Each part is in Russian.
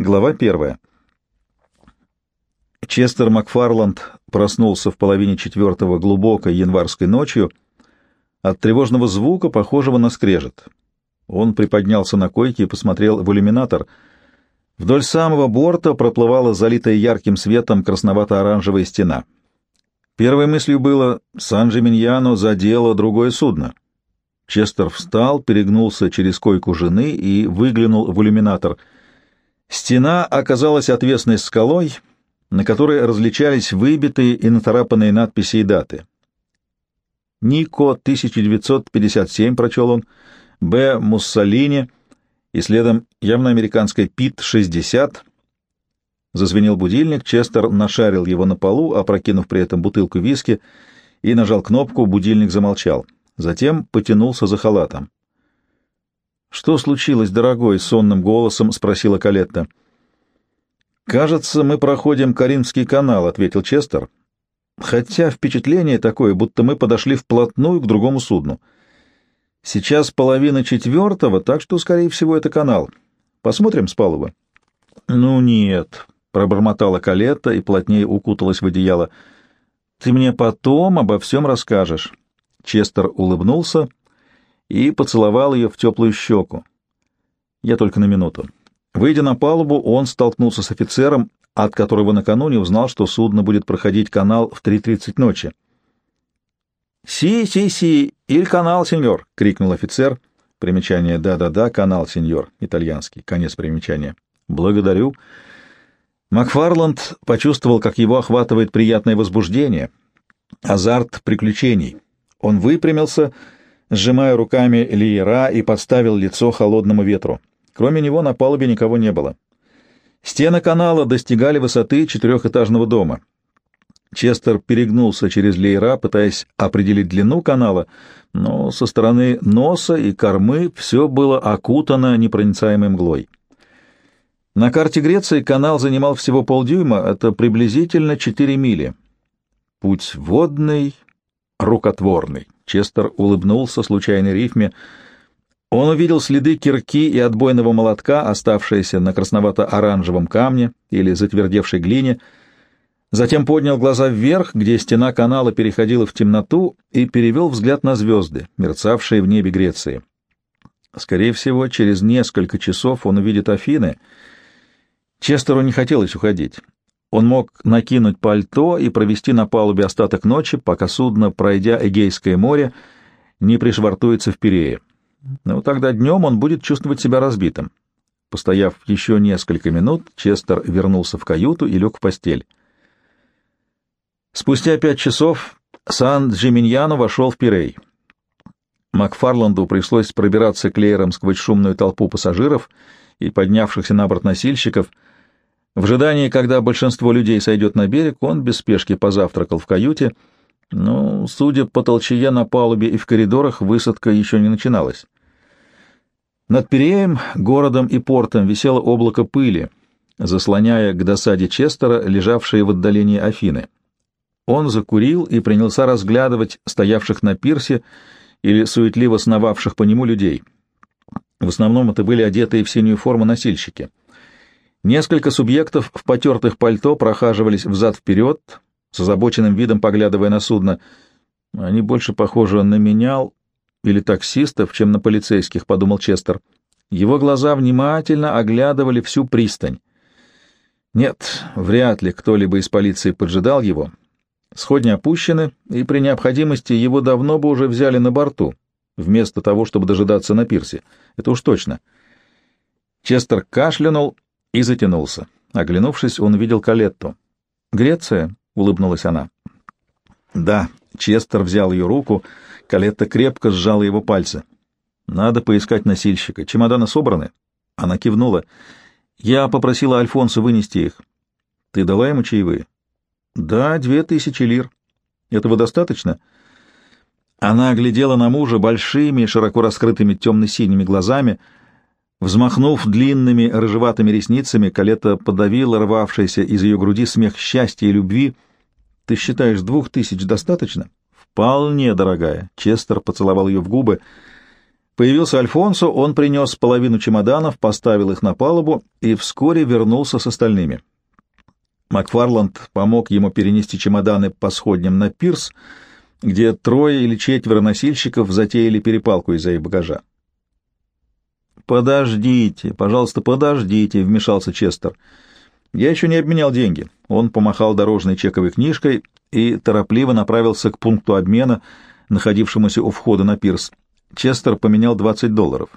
Глава первая. Честер Макфарланд проснулся в половине четвертого глубокой январской ночью от тревожного звука, похожего на скрежет. Он приподнялся на койке и посмотрел в иллюминатор. Вдоль самого борта проплывала залитая ярким светом красновато-оранжевая стена. Первой мыслью было «Сан-Джиминьяно задело другое судно». Честер встал, перегнулся через койку жены и выглянул в иллюминатор — Стена оказалась отвесной скалой, на которой различались выбитые и натарапанные надписи и даты. Нико 1957 прочел он, Б. Муссолини и следом явно американская Пит 60. Зазвенел будильник, Честер нашарил его на полу, опрокинув при этом бутылку виски, и нажал кнопку, будильник замолчал. Затем потянулся за халатом. «Что случилось, дорогой?» — сонным голосом спросила Калетта. «Кажется, мы проходим Каримский канал», — ответил Честер. «Хотя впечатление такое, будто мы подошли вплотную к другому судну. Сейчас половина четвертого, так что, скорее всего, это канал. Посмотрим с палубы». «Ну нет», — пробормотала Калетта и плотнее укуталась в одеяло. «Ты мне потом обо всем расскажешь». Честер улыбнулся и поцеловал ее в теплую щеку. Я только на минуту. Выйдя на палубу, он столкнулся с офицером, от которого накануне узнал, что судно будет проходить канал в 3.30 ночи. «Си, си, си, иль канал, сеньор!» — крикнул офицер. Примечание «да-да-да, канал, сеньор», итальянский, конец примечания. «Благодарю». Макфарланд почувствовал, как его охватывает приятное возбуждение, азарт приключений. Он выпрямился сжимая руками лиера и подставил лицо холодному ветру. Кроме него на палубе никого не было. Стены канала достигали высоты четырехэтажного дома. Честер перегнулся через леера, пытаясь определить длину канала, но со стороны носа и кормы все было окутано непроницаемой мглой. На карте Греции канал занимал всего полдюйма, это приблизительно 4 мили. Путь водный, рукотворный. Честер улыбнулся случайной рифме. Он увидел следы кирки и отбойного молотка, оставшиеся на красновато-оранжевом камне или затвердевшей глине, затем поднял глаза вверх, где стена канала переходила в темноту, и перевел взгляд на звезды, мерцавшие в небе Греции. Скорее всего, через несколько часов он увидит Афины. Честеру не хотелось уходить. Он мог накинуть пальто и провести на палубе остаток ночи, пока судно, пройдя Эгейское море, не пришвартуется в Пирее. Но тогда днем он будет чувствовать себя разбитым. Постояв еще несколько минут, Честер вернулся в каюту и лег в постель. Спустя пять часов Сан-Джиминьяно вошел в Пирей. Макфарланду пришлось пробираться клеером сквозь шумную толпу пассажиров и поднявшихся на борт носильщиков — в ожидании, когда большинство людей сойдет на берег, он без спешки позавтракал в каюте, но, судя по толчее на палубе и в коридорах, высадка еще не начиналась. Над Переем, городом и портом висело облако пыли, заслоняя к досаде Честера лежавшие в отдалении Афины. Он закурил и принялся разглядывать стоявших на пирсе или суетливо сновавших по нему людей. В основном это были одетые в синюю форму носильщики — Несколько субъектов в потертых пальто прохаживались взад-вперед, с озабоченным видом поглядывая на судно. Они больше похожи на менял или таксистов, чем на полицейских, — подумал Честер. Его глаза внимательно оглядывали всю пристань. Нет, вряд ли кто-либо из полиции поджидал его. Сходни опущены, и при необходимости его давно бы уже взяли на борту, вместо того, чтобы дожидаться на пирсе. Это уж точно. Честер кашлянул и затянулся. Оглянувшись, он увидел Калетту. «Греция?» — улыбнулась она. «Да». Честер взял ее руку, Калетта крепко сжала его пальцы. «Надо поискать носильщика. Чемоданы собраны?» Она кивнула. «Я попросила Альфонса вынести их. Ты дала ему чаевые?» «Да, две тысячи лир. Этого достаточно?» Она глядела на мужа большими, широко раскрытыми темно-синими глазами — Взмахнув длинными рыжеватыми ресницами, Калета подавила рвавшийся из ее груди смех счастья и любви. «Ты считаешь, двух тысяч достаточно?» «Вполне, дорогая». Честер поцеловал ее в губы. Появился Альфонсо, он принес половину чемоданов, поставил их на палубу и вскоре вернулся с остальными. Макфарланд помог ему перенести чемоданы по сходням на пирс, где трое или четверо носильщиков затеяли перепалку из-за их багажа. «Подождите, пожалуйста, подождите», — вмешался Честер. «Я еще не обменял деньги». Он помахал дорожной чековой книжкой и торопливо направился к пункту обмена, находившемуся у входа на пирс. Честер поменял 20 долларов.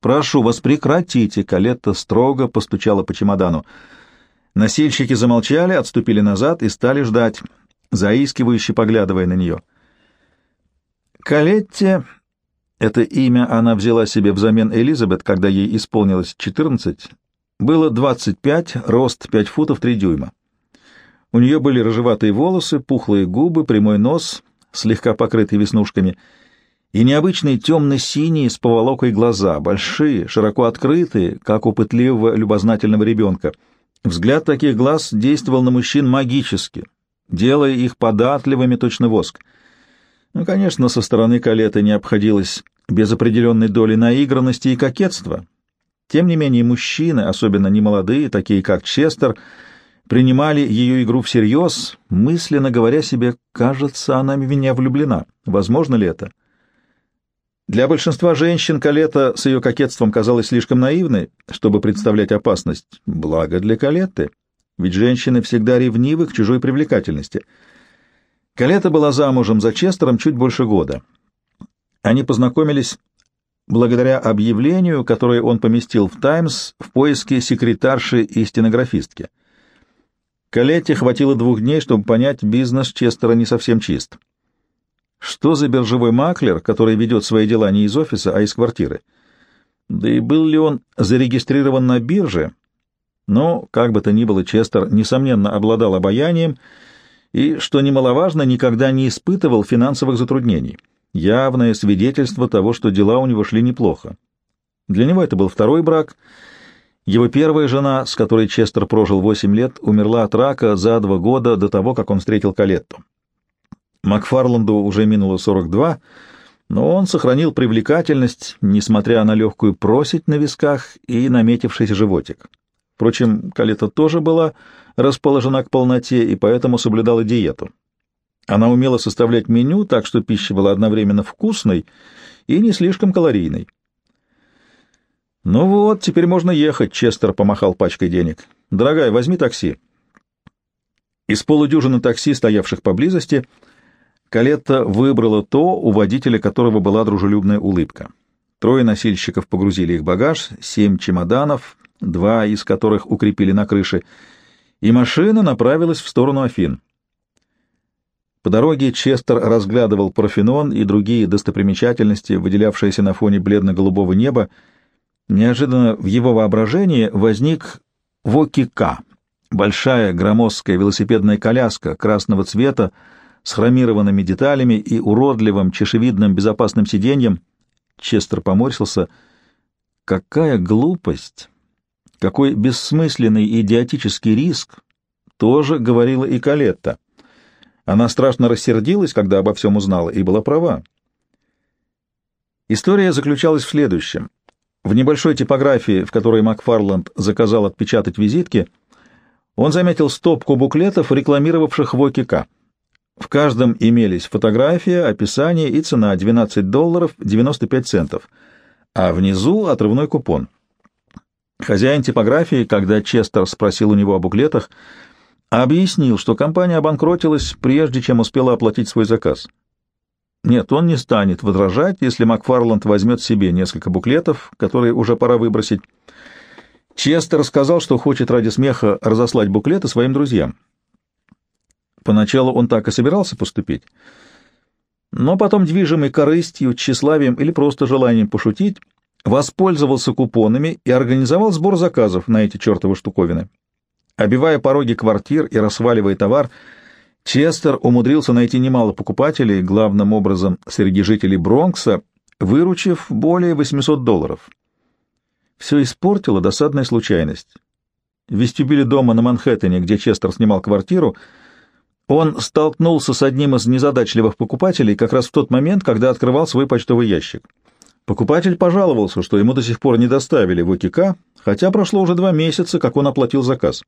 «Прошу вас, прекратите!» — Калетта строго постучала по чемодану. Носильщики замолчали, отступили назад и стали ждать, заискивающе поглядывая на нее. Калетте, это имя она взяла себе взамен Элизабет, когда ей исполнилось 14, было 25, рост 5 футов 3 дюйма. У нее были рыжеватые волосы, пухлые губы, прямой нос, слегка покрытый веснушками — и необычные темно-синие с поволокой глаза, большие, широко открытые, как у пытливого любознательного ребенка. Взгляд таких глаз действовал на мужчин магически, делая их податливыми точно воск. Ну, конечно, со стороны Калеты не обходилось без определенной доли наигранности и кокетства. Тем не менее, мужчины, особенно немолодые, такие как Честер, принимали ее игру всерьез, мысленно говоря себе, «кажется, она в меня влюблена». Возможно ли это? Для большинства женщин Калета с ее кокетством казалась слишком наивной, чтобы представлять опасность. Благо для Калеты, ведь женщины всегда ревнивы к чужой привлекательности. Калета была замужем за Честером чуть больше года. Они познакомились благодаря объявлению, которое он поместил в «Таймс» в поиске секретарши и стенографистки. Калете хватило двух дней, чтобы понять, бизнес Честера не совсем чист. Что за биржевой маклер, который ведет свои дела не из офиса, а из квартиры? Да и был ли он зарегистрирован на бирже? Но, как бы то ни было, Честер, несомненно, обладал обаянием и, что немаловажно, никогда не испытывал финансовых затруднений. Явное свидетельство того, что дела у него шли неплохо. Для него это был второй брак. Его первая жена, с которой Честер прожил восемь лет, умерла от рака за два года до того, как он встретил Калетту. Макфарланду уже минуло 42, но он сохранил привлекательность, несмотря на легкую просить на висках и наметившийся животик. Впрочем, Калета тоже была расположена к полноте и поэтому соблюдала диету. Она умела составлять меню так, что пища была одновременно вкусной и не слишком калорийной. «Ну вот, теперь можно ехать», — Честер помахал пачкой денег. «Дорогая, возьми такси». Из полудюжины такси, стоявших поблизости, — Калетта выбрала то, у водителя которого была дружелюбная улыбка. Трое носильщиков погрузили их багаж, семь чемоданов, два из которых укрепили на крыше, и машина направилась в сторону Афин. По дороге Честер разглядывал Парфенон и другие достопримечательности, выделявшиеся на фоне бледно-голубого неба. Неожиданно в его воображении возник Вокика, большая громоздкая велосипедная коляска красного цвета, с хромированными деталями и уродливым чешевидным безопасным сиденьем. Честер поморщился. Какая глупость! Какой бессмысленный идиотический риск! Тоже говорила и Калетта. Она страшно рассердилась, когда обо всем узнала, и была права. История заключалась в следующем. В небольшой типографии, в которой Макфарланд заказал отпечатать визитки, он заметил стопку буклетов, рекламировавших ВОКИК. В каждом имелись фотография, описание и цена 12 долларов 95 центов, а внизу отрывной купон. Хозяин типографии, когда Честер спросил у него о буклетах, объяснил, что компания обанкротилась, прежде чем успела оплатить свой заказ. Нет, он не станет возражать, если Макфарланд возьмет себе несколько буклетов, которые уже пора выбросить. Честер сказал, что хочет ради смеха разослать буклеты своим друзьям. Поначалу он так и собирался поступить, но потом, движимый корыстью, тщеславием или просто желанием пошутить, воспользовался купонами и организовал сбор заказов на эти чертовы штуковины. Обивая пороги квартир и расваливая товар, Честер умудрился найти немало покупателей, главным образом среди жителей Бронкса, выручив более 800 долларов. Все испортила досадная случайность. В вестибюле дома на Манхэттене, где Честер снимал квартиру, он столкнулся с одним из незадачливых покупателей как раз в тот момент, когда открывал свой почтовый ящик. Покупатель пожаловался, что ему до сих пор не доставили в ОКК, хотя прошло уже два месяца, как он оплатил заказ.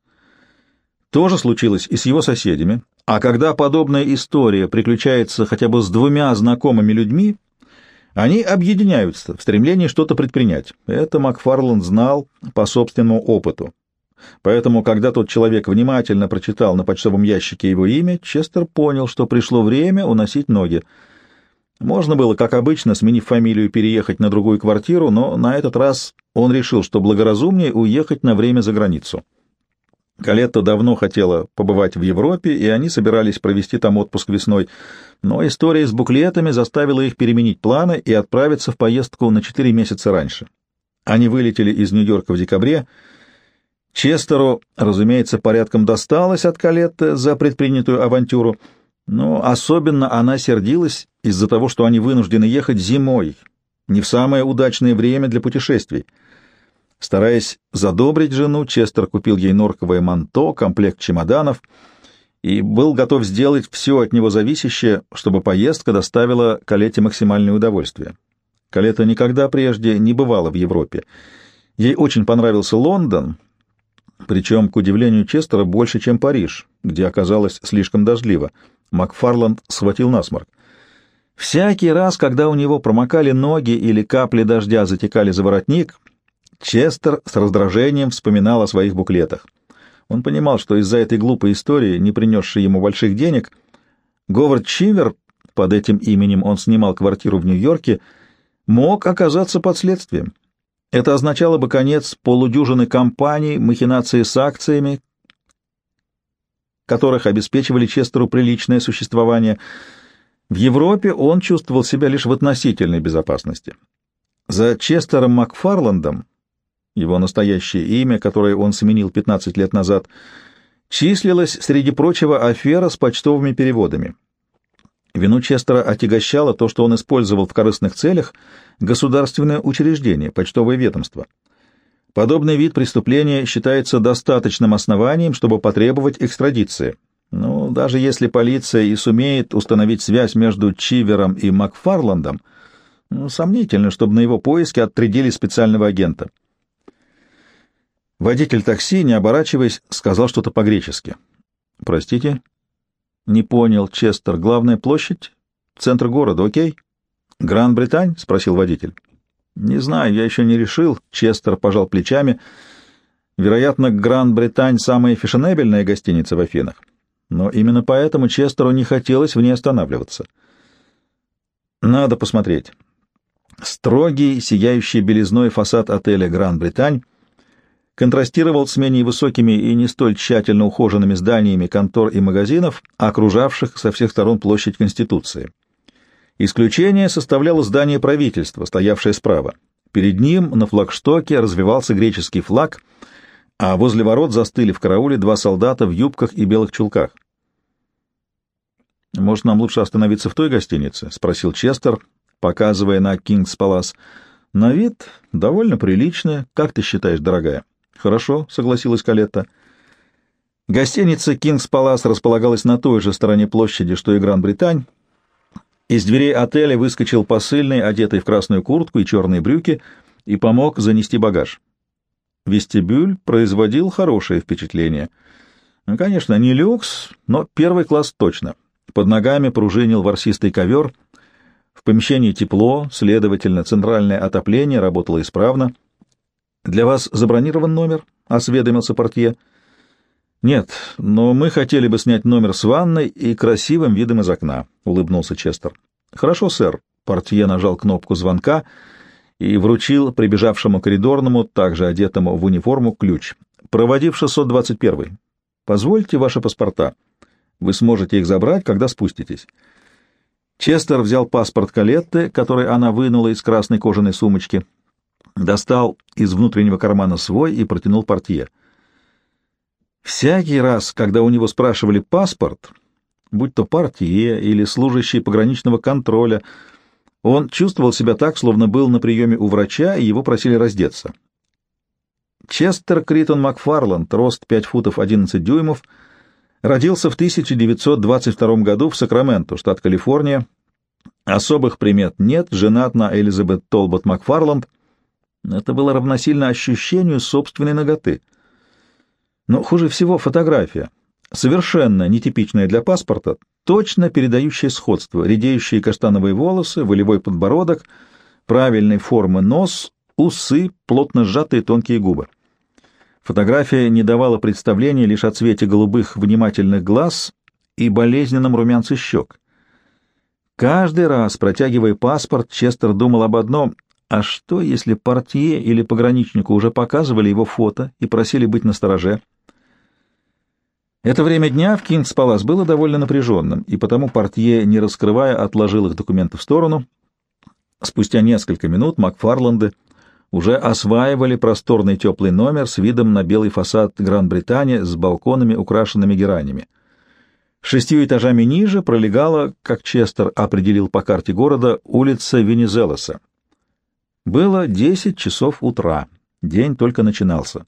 То же случилось и с его соседями, а когда подобная история приключается хотя бы с двумя знакомыми людьми, они объединяются в стремлении что-то предпринять. Это Макфарланд знал по собственному опыту. Поэтому, когда тот человек внимательно прочитал на почтовом ящике его имя, Честер понял, что пришло время уносить ноги. Можно было, как обычно, сменив фамилию, переехать на другую квартиру, но на этот раз он решил, что благоразумнее уехать на время за границу. Калетта давно хотела побывать в Европе, и они собирались провести там отпуск весной, но история с буклетами заставила их переменить планы и отправиться в поездку на четыре месяца раньше. Они вылетели из Нью-Йорка в декабре. Честеру, разумеется, порядком досталось от Калетты за предпринятую авантюру, но особенно она сердилась из-за того, что они вынуждены ехать зимой, не в самое удачное время для путешествий. Стараясь задобрить жену, Честер купил ей норковое манто, комплект чемоданов и был готов сделать все от него зависящее, чтобы поездка доставила Калете максимальное удовольствие. Калета никогда прежде не бывала в Европе. Ей очень понравился Лондон, причем, к удивлению Честера, больше, чем Париж, где оказалось слишком дождливо. Макфарланд схватил насморк. Всякий раз, когда у него промокали ноги или капли дождя затекали за воротник, Честер с раздражением вспоминал о своих буклетах. Он понимал, что из-за этой глупой истории, не принесшей ему больших денег, Говард Чивер, под этим именем он снимал квартиру в Нью-Йорке, мог оказаться под следствием. Это означало бы конец полудюжины компаний, махинации с акциями, которых обеспечивали Честеру приличное существование. В Европе он чувствовал себя лишь в относительной безопасности. За Честером Макфарландом его настоящее имя, которое он сменил 15 лет назад, числилось, среди прочего, афера с почтовыми переводами. Вину Честера отягощало то, что он использовал в корыстных целях государственное учреждение, почтовое ведомство. Подобный вид преступления считается достаточным основанием, чтобы потребовать экстрадиции. Но даже если полиция и сумеет установить связь между Чивером и Макфарландом, ну, сомнительно, чтобы на его поиски отрядили специального агента. Водитель такси, не оборачиваясь, сказал что-то по-гречески. «Простите?» «Не понял, Честер. Главная площадь? Центр города, окей?» «Гран-Британь?» — спросил водитель. «Не знаю, я еще не решил». Честер пожал плечами. «Вероятно, Гран-Британь — самая фешенебельная гостиница в Афинах. Но именно поэтому Честеру не хотелось в ней останавливаться. Надо посмотреть». Строгий, сияющий белизной фасад отеля «Гран-Британь» контрастировал с менее высокими и не столь тщательно ухоженными зданиями контор и магазинов, окружавших со всех сторон площадь Конституции. Исключение составляло здание правительства, стоявшее справа. Перед ним на флагштоке развивался греческий флаг, а возле ворот застыли в карауле два солдата в юбках и белых чулках. «Может, нам лучше остановиться в той гостинице?» — спросил Честер, показывая на Кингс Палас. «На вид довольно приличная. Как ты считаешь, дорогая?» «Хорошо», — согласилась Калетта. Гостиница «Кингс Палас» располагалась на той же стороне площади, что и Гран-Британь. Из дверей отеля выскочил посыльный, одетый в красную куртку и черные брюки, и помог занести багаж. Вестибюль производил хорошее впечатление. Ну, конечно, не люкс, но первый класс точно. Под ногами пружинил ворсистый ковер. В помещении тепло, следовательно, центральное отопление работало исправно — «Для вас забронирован номер?» — осведомился портье. «Нет, но мы хотели бы снять номер с ванной и красивым видом из окна», — улыбнулся Честер. «Хорошо, сэр». Портье нажал кнопку звонка и вручил прибежавшему коридорному, также одетому в униформу, ключ. «Проводив 621. Позвольте ваши паспорта. Вы сможете их забрать, когда спуститесь». Честер взял паспорт Калетты, который она вынула из красной кожаной сумочки достал из внутреннего кармана свой и протянул портье. Всякий раз, когда у него спрашивали паспорт, будь то портье или служащий пограничного контроля, он чувствовал себя так, словно был на приеме у врача, и его просили раздеться. Честер Критон Макфарланд, рост 5 футов 11 дюймов, родился в 1922 году в Сакраменто, штат Калифорния. Особых примет нет, женат на Элизабет Толбот Макфарланд. Это было равносильно ощущению собственной ноготы. Но хуже всего фотография, совершенно нетипичная для паспорта, точно передающая сходство, редеющие каштановые волосы, волевой подбородок, правильной формы нос, усы, плотно сжатые тонкие губы. Фотография не давала представления лишь о цвете голубых внимательных глаз и болезненном румянце щек. Каждый раз, протягивая паспорт, Честер думал об одном — а что, если портье или пограничнику уже показывали его фото и просили быть настороже? Это время дня в Кингс-Палас было довольно напряженным, и потому портье, не раскрывая, отложил их документы в сторону. Спустя несколько минут Макфарланды уже осваивали просторный теплый номер с видом на белый фасад Гран-Британии с балконами, украшенными геранями. Шестью этажами ниже пролегала, как Честер определил по карте города, улица Венезелоса. Было десять часов утра, день только начинался.